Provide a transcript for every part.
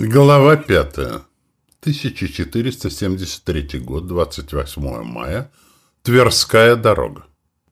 Глава 5. 1473 год, 28 мая. Тверская дорога.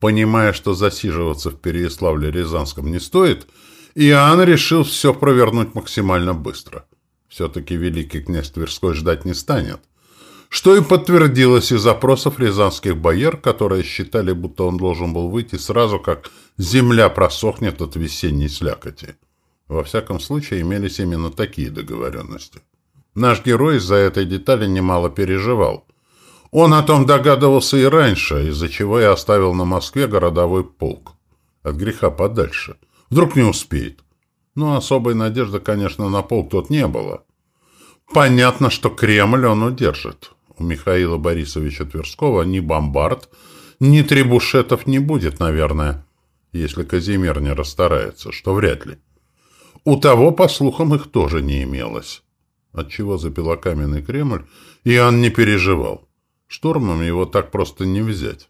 Понимая, что засиживаться в Переяславле-Рязанском не стоит, Иоанн решил все провернуть максимально быстро. Все-таки великий князь Тверской ждать не станет. Что и подтвердилось из запросов рязанских бояр, которые считали, будто он должен был выйти сразу, как земля просохнет от весенней слякоти. Во всяком случае, имелись именно такие договоренности. Наш герой из-за этой детали немало переживал. Он о том догадывался и раньше, из-за чего я оставил на Москве городовой полк. От греха подальше. Вдруг не успеет. Но особой надежды, конечно, на полк тут не было. Понятно, что Кремль он удержит. У Михаила Борисовича Тверского ни бомбард, ни требушетов не будет, наверное, если Казимир не расстарается, что вряд ли. У того, по слухам, их тоже не имелось. Отчего запила каменный Кремль, Иоанн не переживал. Штурмом его так просто не взять.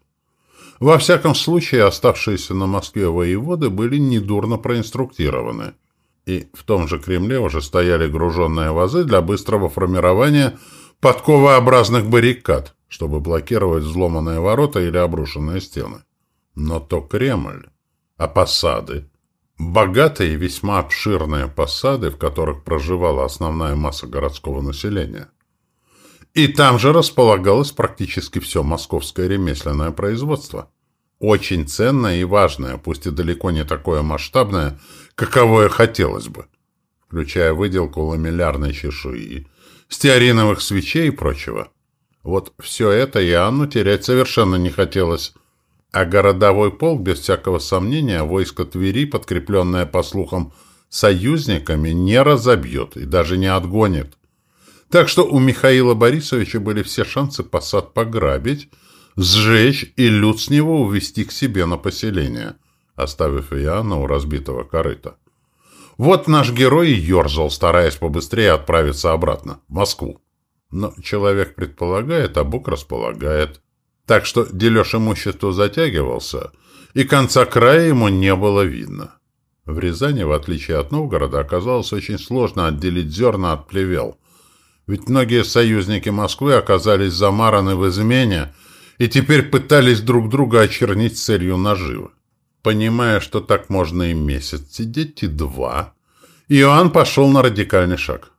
Во всяком случае, оставшиеся на Москве воеводы были недурно проинструктированы. И в том же Кремле уже стояли груженные вазы для быстрого формирования подковообразных баррикад, чтобы блокировать взломанные ворота или обрушенные стены. Но то Кремль, а посады Богатые и весьма обширные посады, в которых проживала основная масса городского населения. И там же располагалось практически все московское ремесленное производство. Очень ценное и важное, пусть и далеко не такое масштабное, каковое хотелось бы, включая выделку ламеллярной чешуи, стеариновых свечей и прочего. Вот все это Иоанну терять совершенно не хотелось, а городовой полк, без всякого сомнения, войско Твери, подкрепленное, по слухам, союзниками, не разобьет и даже не отгонит. Так что у Михаила Борисовича были все шансы посад пограбить, сжечь и люд с него увести к себе на поселение, оставив Иоанна у разбитого корыта. Вот наш герой и ерзал, стараясь побыстрее отправиться обратно, в Москву. Но человек предполагает, а Бог располагает. Так что дележ имущества затягивался, и конца края ему не было видно. В Рязани, в отличие от Новгорода, оказалось очень сложно отделить зерна от плевел. Ведь многие союзники Москвы оказались замараны в измене и теперь пытались друг друга очернить целью наживы. Понимая, что так можно и месяц сидеть, и два, Иоанн пошел на радикальный шаг.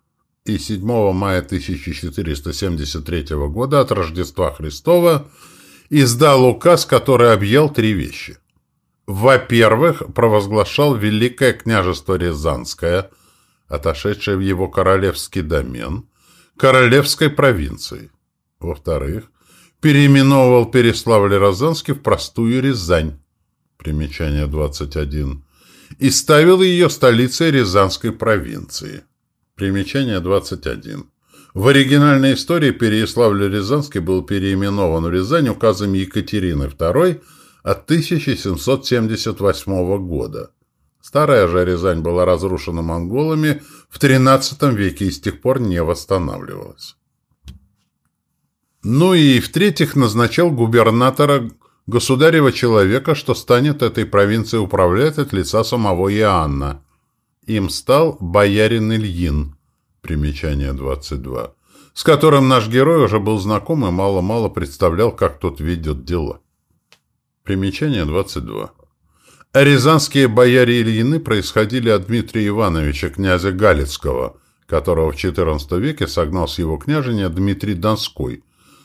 И 7 мая 1473 года от Рождества Христова издал указ, который объял три вещи. Во-первых, провозглашал Великое княжество Рязанское, отошедшее в его королевский домен, королевской провинции. Во-вторых, переименовывал Переславль-Рязанский в простую Рязань, примечание 21, и ставил ее столицей Рязанской провинции, примечание 21. В оригинальной истории Переяславль-Рязанский был переименован в Рязань указом Екатерины II от 1778 года. Старая же Рязань была разрушена монголами в XIII веке и с тех пор не восстанавливалась. Ну и, в-третьих, назначал губернатора государева человека, что станет этой провинцией управлять от лица самого Иоанна. Им стал боярин Ильин – примечание 22, с которым наш герой уже был знаком и мало-мало представлял, как тот ведет дела. Примечание 22. Рязанские бояре Ильины происходили от Дмитрия Ивановича, князя Галицкого, которого в XIV веке согнал с его княжения Дмитрий Донской,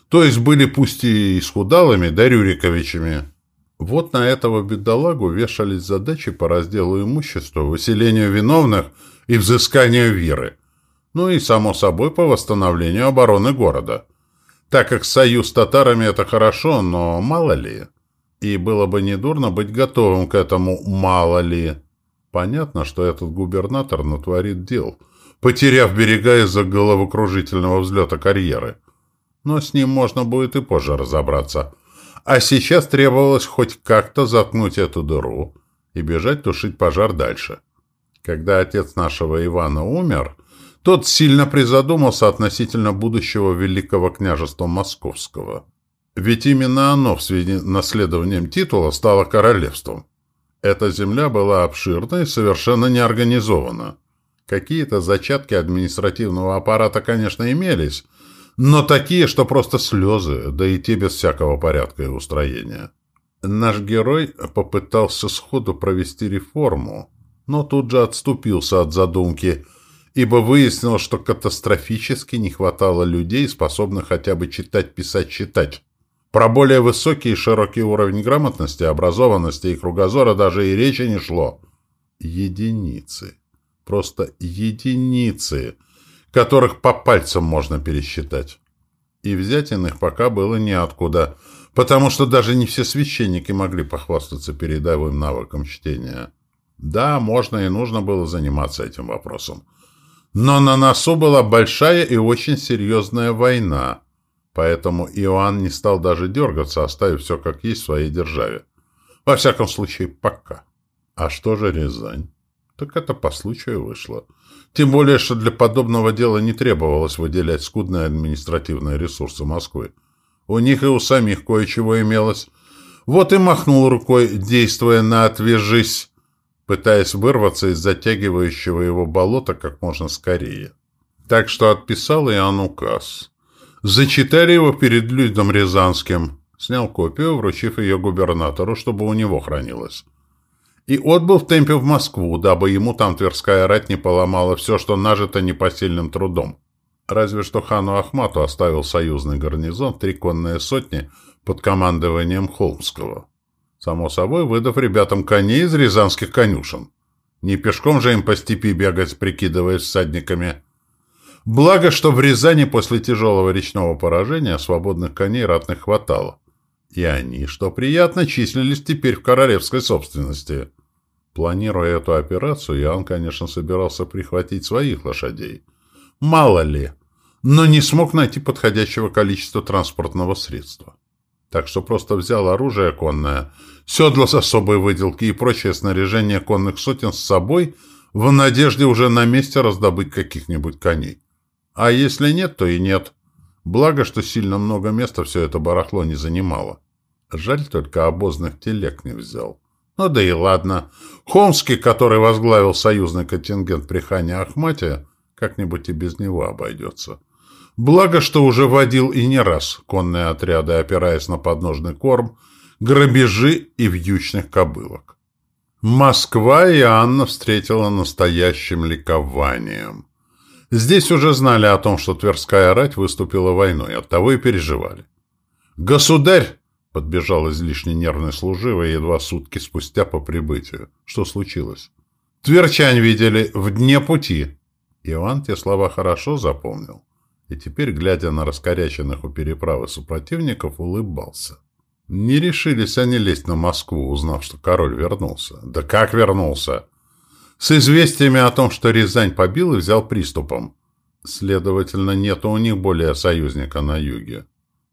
то есть были пусть и исхудалыми, да Рюриковичами. Вот на этого бедолагу вешались задачи по разделу имущества, выселению виновных и взысканию веры – ну и, само собой, по восстановлению обороны города. Так как союз с татарами – это хорошо, но мало ли. И было бы недурно быть готовым к этому «мало ли». Понятно, что этот губернатор натворит дел, потеряв берега из-за головокружительного взлета карьеры. Но с ним можно будет и позже разобраться. А сейчас требовалось хоть как-то заткнуть эту дыру и бежать тушить пожар дальше. Когда отец нашего Ивана умер – тот сильно призадумался относительно будущего Великого княжества Московского. Ведь именно оно в связи наследованием титула стало королевством. Эта земля была обширна и совершенно неорганизована. Какие-то зачатки административного аппарата, конечно, имелись, но такие, что просто слезы, да и те без всякого порядка и устроения. Наш герой попытался сходу провести реформу, но тут же отступился от задумки, ибо выяснил, что катастрофически не хватало людей, способных хотя бы читать, писать, читать. Про более высокий и широкий уровень грамотности, образованности и кругозора даже и речи не шло. Единицы. Просто единицы, которых по пальцам можно пересчитать. И взять иных пока было неоткуда, потому что даже не все священники могли похвастаться передовым навыком чтения. Да, можно и нужно было заниматься этим вопросом. Но на носу была большая и очень серьезная война, поэтому Иоанн не стал даже дергаться, оставив все как есть в своей державе. Во всяком случае, пока. А что же Рязань? Так это по случаю вышло. Тем более, что для подобного дела не требовалось выделять скудные административные ресурсы Москвы. У них и у самих кое-чего имелось. Вот и махнул рукой, действуя на «отвяжись», пытаясь вырваться из затягивающего его болота как можно скорее. Так что отписал Иоанн указ. Зачитали его перед людям Рязанским. Снял копию, вручив ее губернатору, чтобы у него хранилось и отбыл в темпе в Москву, дабы ему там Тверская рать не поломала все, что нажито непосильным трудом. Разве что хану Ахмату оставил союзный гарнизон три конные сотни под командованием Холмского. Само собой, выдав ребятам коней из рязанских конюшен. Не пешком же им по степи бегать, прикидываясь всадниками. Благо, что в Рязани после тяжелого речного поражения свободных коней ратных хватало. И они, что приятно, числились теперь в королевской собственности. Планируя эту операцию, Иоанн, конечно, собирался прихватить своих лошадей. Мало ли, но не смог найти подходящего количества транспортного средства. Так что просто взял оружие конное, седло с особой выделки и прочее снаряжение конных сотен с собой в надежде уже на месте раздобыть каких-нибудь коней. А если нет, то и нет. Благо, что сильно много места все это барахло не занимало. Жаль только обозных телег не взял. Ну да и ладно. Хомский, который возглавил союзный контингент при хане Ахмате, как-нибудь и без него обойдется. Благо, что уже водил и не раз конные отряды, опираясь на подножный корм, грабежи и вьючных кобылок. Москва и Анна встретила настоящим ликованием. Здесь уже знали о том, что Тверская рать выступила войной, оттого и переживали. «Государь!» Подбежал излишне нервный служивый едва сутки спустя по прибытию. Что случилось? Тверчань видели в дне пути. Иван те слова хорошо запомнил. И теперь, глядя на раскоряченных у переправы супротивников, улыбался. Не решились они лезть на Москву, узнав, что король вернулся. Да как вернулся? С известиями о том, что Рязань побил и взял приступом. Следовательно, нет у них более союзника на юге.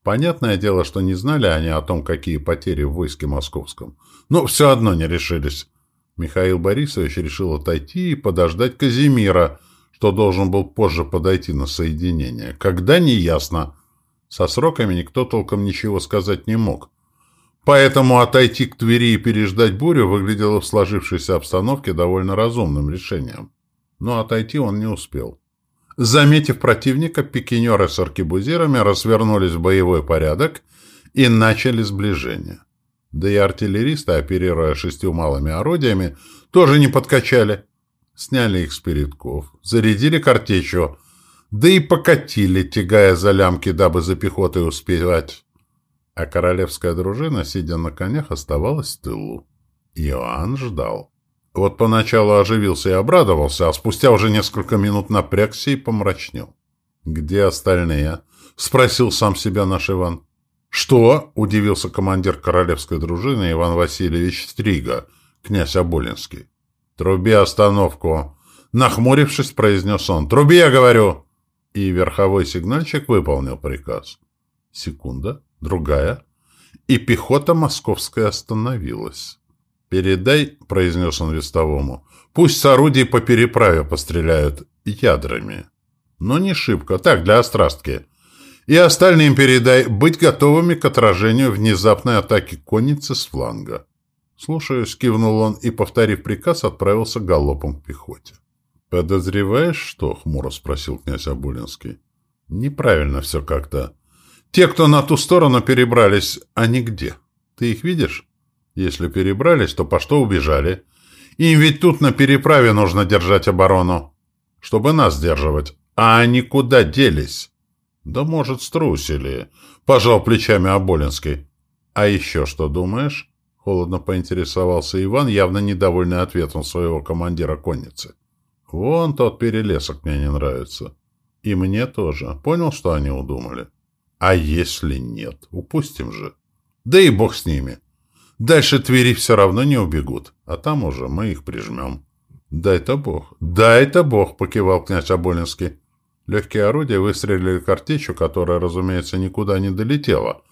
Понятное дело, что не знали они о том, какие потери в войске московском. Но все одно не решились. Михаил Борисович решил отойти и подождать Казимира, что должен был позже подойти на соединение. Когда – неясно. Со сроками никто толком ничего сказать не мог. Поэтому отойти к Твери и переждать бурю выглядело в сложившейся обстановке довольно разумным решением. Но отойти он не успел. Заметив противника, пикинеры с аркебузирами развернулись в боевой порядок и начали сближение. Да и артиллеристы, оперируя шестью малыми орудиями, тоже не подкачали. Сняли их с передков, зарядили картечью, да и покатили, тягая за лямки, дабы за пехотой успевать. А королевская дружина, сидя на конях, оставалась в тылу. Иоанн ждал. Вот поначалу оживился и обрадовался, а спустя уже несколько минут напрягся и помрачнел. «Где остальные?» — спросил сам себя наш Иван. «Что?» — удивился командир королевской дружины Иван Васильевич Стрига, князь Оболинский. «Труби остановку!» Нахмурившись, произнес он. «Труби, я говорю!» И верховой сигнальщик выполнил приказ. Секунда, другая, и пехота московская остановилась. «Передай», — произнес он вестовому, — «пусть с орудий по переправе постреляют ядрами. Но не шибко, так, для острастки. И остальным передай быть готовыми к отражению внезапной атаки конницы с фланга». «Слушаюсь», — кивнул он и, повторив приказ, отправился галопом к пехоте. «Подозреваешь, что?» — хмуро спросил князь Абулинский. «Неправильно все как-то. Те, кто на ту сторону перебрались, они где? Ты их видишь? Если перебрались, то по что убежали? Им ведь тут на переправе нужно держать оборону, чтобы нас сдерживать. А они куда делись?» «Да, может, струсили», — пожал плечами Аболинский. «А еще что думаешь?» — холодно поинтересовался Иван, явно недовольный ответом своего командира конницы. «Вон тот перелесок мне не нравится. И мне тоже. Понял, что они удумали? А если нет? Упустим же. Да и бог с ними. Дальше Твери все равно не убегут, а там уже мы их прижмем». «Дай-то бог, дай-то бог», — покивал князь Аболинский. Легкие орудия выстрелили картечью, которая, разумеется, никуда не долетела,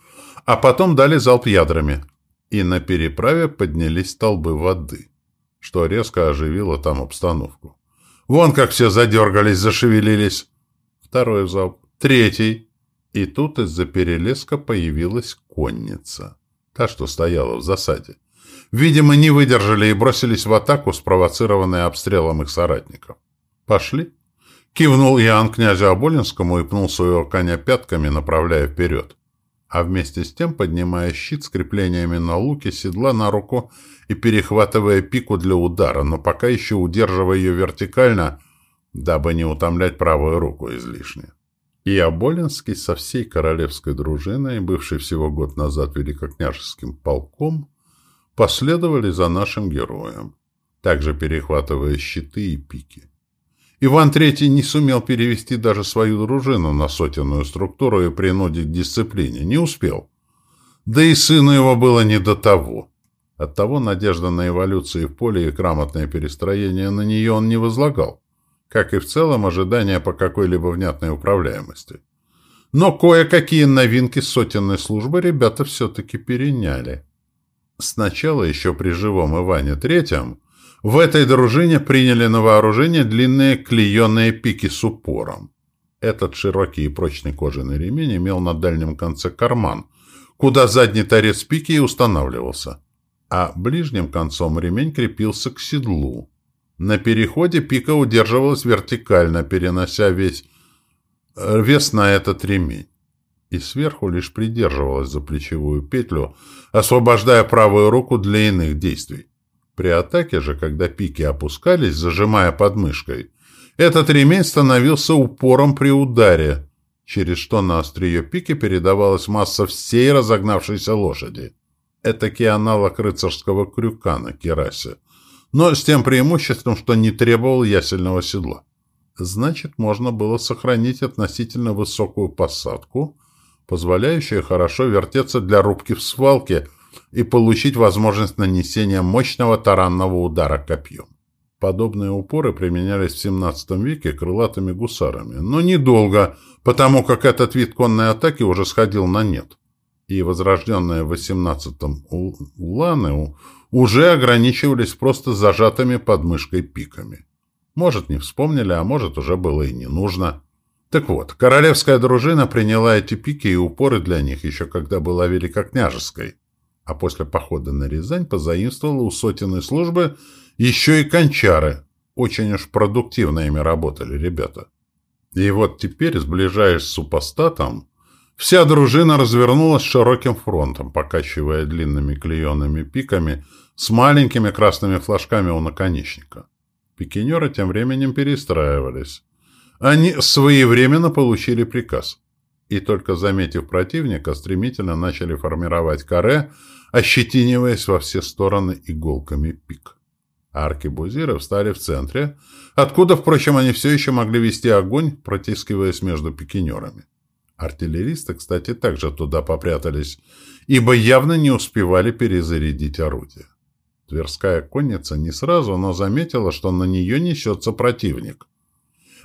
а потом дали залп ядрами, и на переправе поднялись столбы воды, что резко оживило там обстановку. Вон как все задергались, зашевелились. Второй залп, третий. И тут из-за перелеска появилась конница, та, что стояла в засаде. Видимо, не выдержали и бросились в атаку, спровоцированные обстрелом их соратников. «Пошли?» Кивнул Иоанн князю Оболинскому и пнул своего коня пятками, направляя вперед. А вместе с тем, поднимая щит с креплениями на луке, седла на руку и перехватывая пику для удара, но пока еще удерживая ее вертикально, дабы не утомлять правую руку излишне. И Оболинский со всей королевской дружиной, бывшей всего год назад великокняжеским полком, последовали за нашим героем, также перехватывая щиты и пики. Иван III не сумел перевести даже свою дружину на сотенную структуру и принудить к дисциплине. Не успел. Да и сыну его было не до того. Оттого надежда на эволюцию в поле и грамотное перестроение на нее он не возлагал, как и в целом ожидания по какой-либо внятной управляемости. Но кое-какие новинки сотенной службы ребята все-таки переняли. Сначала еще при живом Иване Третьем в этой дружине приняли на вооружение длинные клееные пики с упором. Этот широкий и прочный кожаный ремень имел на дальнем конце карман, куда задний торец пики и устанавливался, а ближним концом ремень крепился к седлу. На переходе пика удерживалась вертикально, перенося весь э, вес на этот ремень, и сверху лишь придерживалась за плечевую петлю, освобождая правую руку для иных действий. При атаке же, когда пики опускались, зажимая подмышкой, этот ремень становился упором при ударе, через что на острие пики передавалась масса всей разогнавшейся лошади. Этакий аналог рыцарского крюка на керасе, но с тем преимуществом, что не требовал ясельного седла. Значит, можно было сохранить относительно высокую посадку, позволяющую хорошо вертеться для рубки в свалке – и получить возможность нанесения мощного таранного удара копьем. Подобные упоры применялись в XVII веке крылатыми гусарами, но недолго, потому как этот вид конной атаки уже сходил на нет. И возрожденные в XVIII уланы уже ограничивались просто зажатыми подмышкой пиками. Может, не вспомнили, а может, уже было и не нужно. Так вот, королевская дружина приняла эти пики и упоры для них еще когда была великокняжеской а после похода на Рязань позаимствовала у сотенной службы еще и кончары. Очень уж продуктивно ими работали ребята. И вот теперь, сближаясь с супостатом, вся дружина развернулась широким фронтом, покачивая длинными клееными пиками с маленькими красными флажками у наконечника. Пикинеры тем временем перестраивались. Они своевременно получили приказ. И только заметив противника, стремительно начали формировать каре, ощетиниваясь во все стороны иголками пик. Арки Бузира встали в центре, откуда, впрочем, они все еще могли вести огонь, протискиваясь между пикинерами. Артиллеристы, кстати, также туда попрятались, ибо явно не успевали перезарядить орудия. Тверская конница не сразу, но заметила, что на нее несется противник.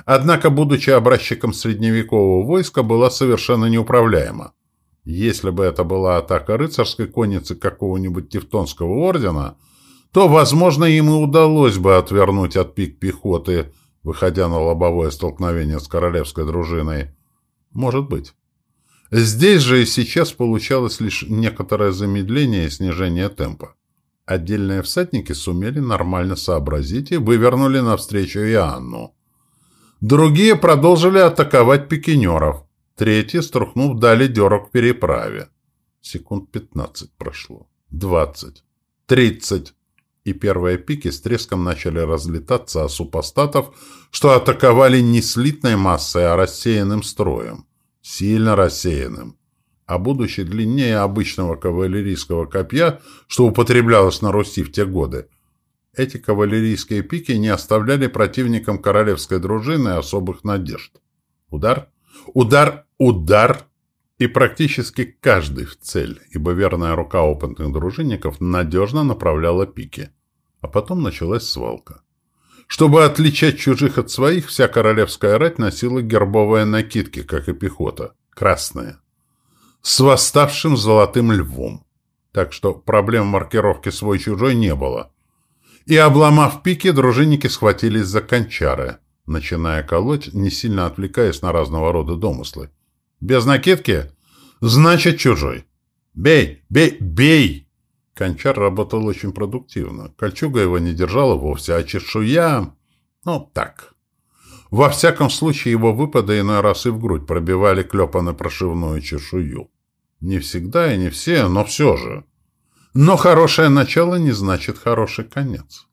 Однако, будучи образчиком средневекового войска, была совершенно неуправляема. Если бы это была атака рыцарской конницы какого-нибудь Тевтонского ордена, то, возможно, им и удалось бы отвернуть от пик пехоты, выходя на лобовое столкновение с королевской дружиной. Может быть. Здесь же и сейчас получалось лишь некоторое замедление и снижение темпа. Отдельные всадники сумели нормально сообразить и вывернули навстречу Иоанну. Другие продолжили атаковать пикинеров. Третий, струхнув, дали дерок переправе. Секунд пятнадцать прошло. Двадцать. Тридцать. И первые пики с треском начали разлетаться о супостатов, что атаковали не слитной массой, а рассеянным строем. Сильно рассеянным а будучи длиннее обычного кавалерийского копья, что употреблялось на Руси в те годы. Эти кавалерийские пики не оставляли противникам королевской дружины особых надежд. Удар, удар, удар, и практически каждый в цель, ибо верная рука опытных дружинников надежно направляла пики. А потом началась свалка. Чтобы отличать чужих от своих, вся королевская рать носила гербовые накидки, как и пехота, красные с восставшим золотым львом. Так что проблем маркировки свой-чужой не было. И, обломав пики, дружинники схватились за кончары, начиная колоть, не сильно отвлекаясь на разного рода домыслы. «Без накидки? Значит, чужой. Бей! Бей! Бей!» Кончар работал очень продуктивно. Кольчуга его не держала вовсе, а чешуя... Ну, так. Во всяком случае, его выпады иной раз и в грудь пробивали клепано-прошивную чешую. Не всегда и не все, но все же. Но хорошее начало не значит хороший конец.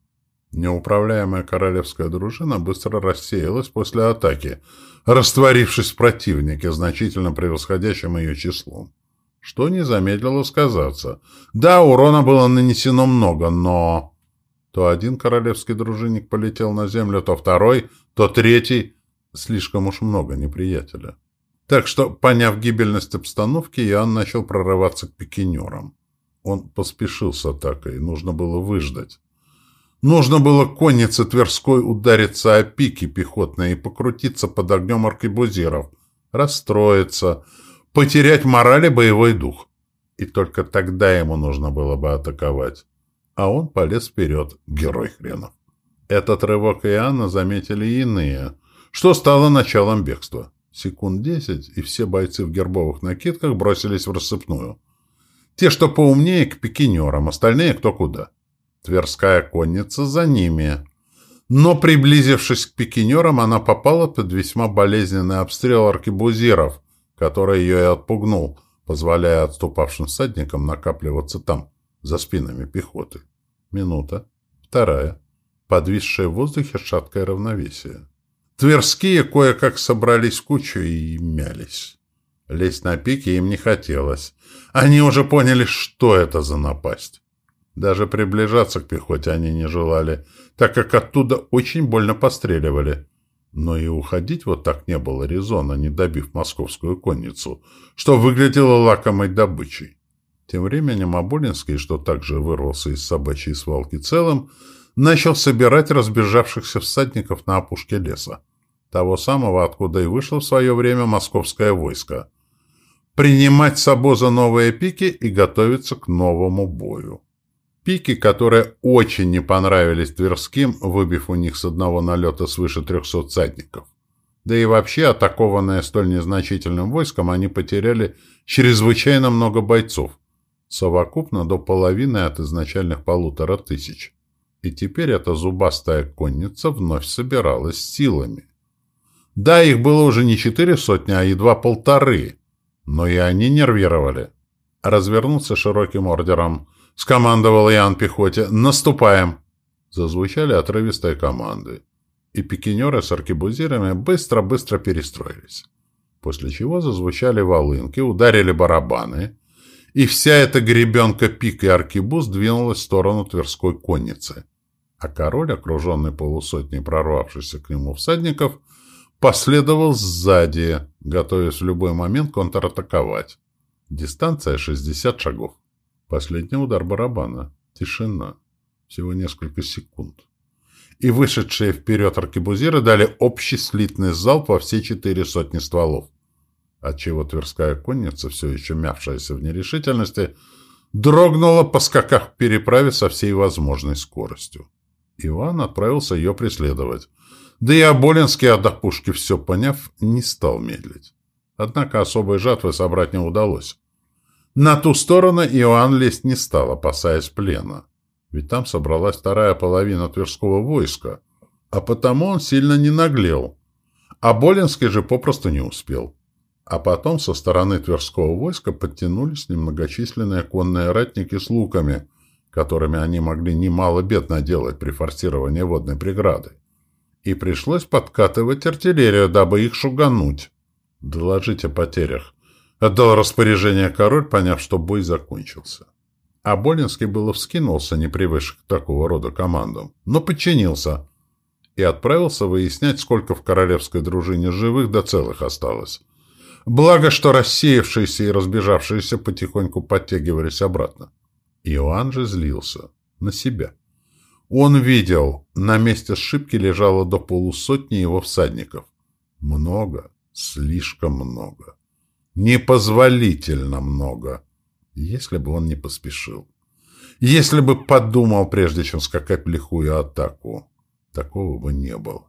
Неуправляемая королевская дружина быстро рассеялась после атаки, растворившись в противнике, значительно превосходящем ее числом. Что не замедлило сказаться. Да, урона было нанесено много, но... То один королевский дружинник полетел на землю, то второй, то третий. Слишком уж много неприятеля. Так что, поняв гибельность обстановки, Иоанн начал прорываться к пикинерам. Он поспешил с атакой, нужно было выждать. Нужно было коннице Тверской удариться о пики пехотные и покрутиться под огнем аркебузиров, расстроиться, потерять мораль и боевой дух. И только тогда ему нужно было бы атаковать. А он полез вперед, герой хренов. Этот рывок Иоанна заметили иные, что стало началом бегства. Секунд десять, и все бойцы в гербовых накидках бросились в рассыпную. Те, что поумнее, к пикинерам, остальные кто куда. Тверская конница за ними. Но, приблизившись к пикинерам, она попала под весьма болезненный обстрел аркебузиров, который ее и отпугнул, позволяя отступавшим всадникам накапливаться там, за спинами пехоты. Минута. Вторая. Подвисшее в воздухе шаткое равновесие. Тверские кое-как собрались в кучу и мялись. Лезть на пике им не хотелось. Они уже поняли, что это за напасть. Даже приближаться к пехоте они не желали, так как оттуда очень больно постреливали. Но и уходить вот так не было резона, не добив московскую конницу, что выглядело лакомой добычей. Тем временем Аболинский, что также вырвался из собачьей свалки целым, начал собирать разбежавшихся всадников на опушке леса, того самого, откуда и вышло в свое время московское войско, принимать с обоза новые пики и готовиться к новому бою. Пики, которые очень не понравились Тверским, выбив у них с одного налета свыше трехсот всадников. Да и вообще, атакованные столь незначительным войском, они потеряли чрезвычайно много бойцов, совокупно до половины от изначальных полутора тысяч и теперь эта зубастая конница вновь собиралась силами. Да, их было уже не четыре сотни, а едва полторы, но и они нервировали. Развернуться широким ордером. Скомандовал Иоанн пехоте. «Наступаем!» Зазвучали отрывистые команды. И пикинеры с аркебузирами быстро-быстро перестроились. После чего зазвучали волынки, ударили барабаны, и вся эта гребенка пик и аркебуз двинулась в сторону Тверской конницы а король, окруженный полусотней прорвавшихся к нему всадников, последовал сзади, готовясь в любой момент контратаковать. Дистанция 60 шагов. Последний удар барабана. Тишина. Всего несколько секунд. И вышедшие вперед аркебузиры дали общий слитный залп во все четыре сотни стволов. Отчего Тверская конница, все еще мявшаяся в нерешительности, дрогнула, поскакав к переправе со всей возможной скоростью. Иван отправился ее преследовать. Да и Аболинский, отдав пушки все поняв, не стал медлить. Однако особой жатвы собрать не удалось. На ту сторону Иоанн лезть не стал, опасаясь плена. ведь там собралась вторая половина Тверского войска, а потому он сильно не наглел, а Болинский же попросту не успел. А потом со стороны Тверского войска подтянулись немногочисленные конные ратники с луками, которыми они могли немало бед наделать при форсировании водной преграды. И пришлось подкатывать артиллерию, дабы их шугануть. «Доложить о потерях», — отдал распоряжение король, поняв, что бой закончился. А Болинский было вскинулся, не привык к такого рода командам, но подчинился и отправился выяснять, сколько в королевской дружине живых до целых осталось. Благо, что рассеявшиеся и разбежавшиеся потихоньку подтягивались обратно. Иоанн же злился. На себя. Он видел, на месте сшибки лежало до полусотни его всадников. Много, слишком много. Непозволительно много. Если бы он не поспешил. Если бы подумал, прежде чем скакать в лихую атаку. Такого бы не было.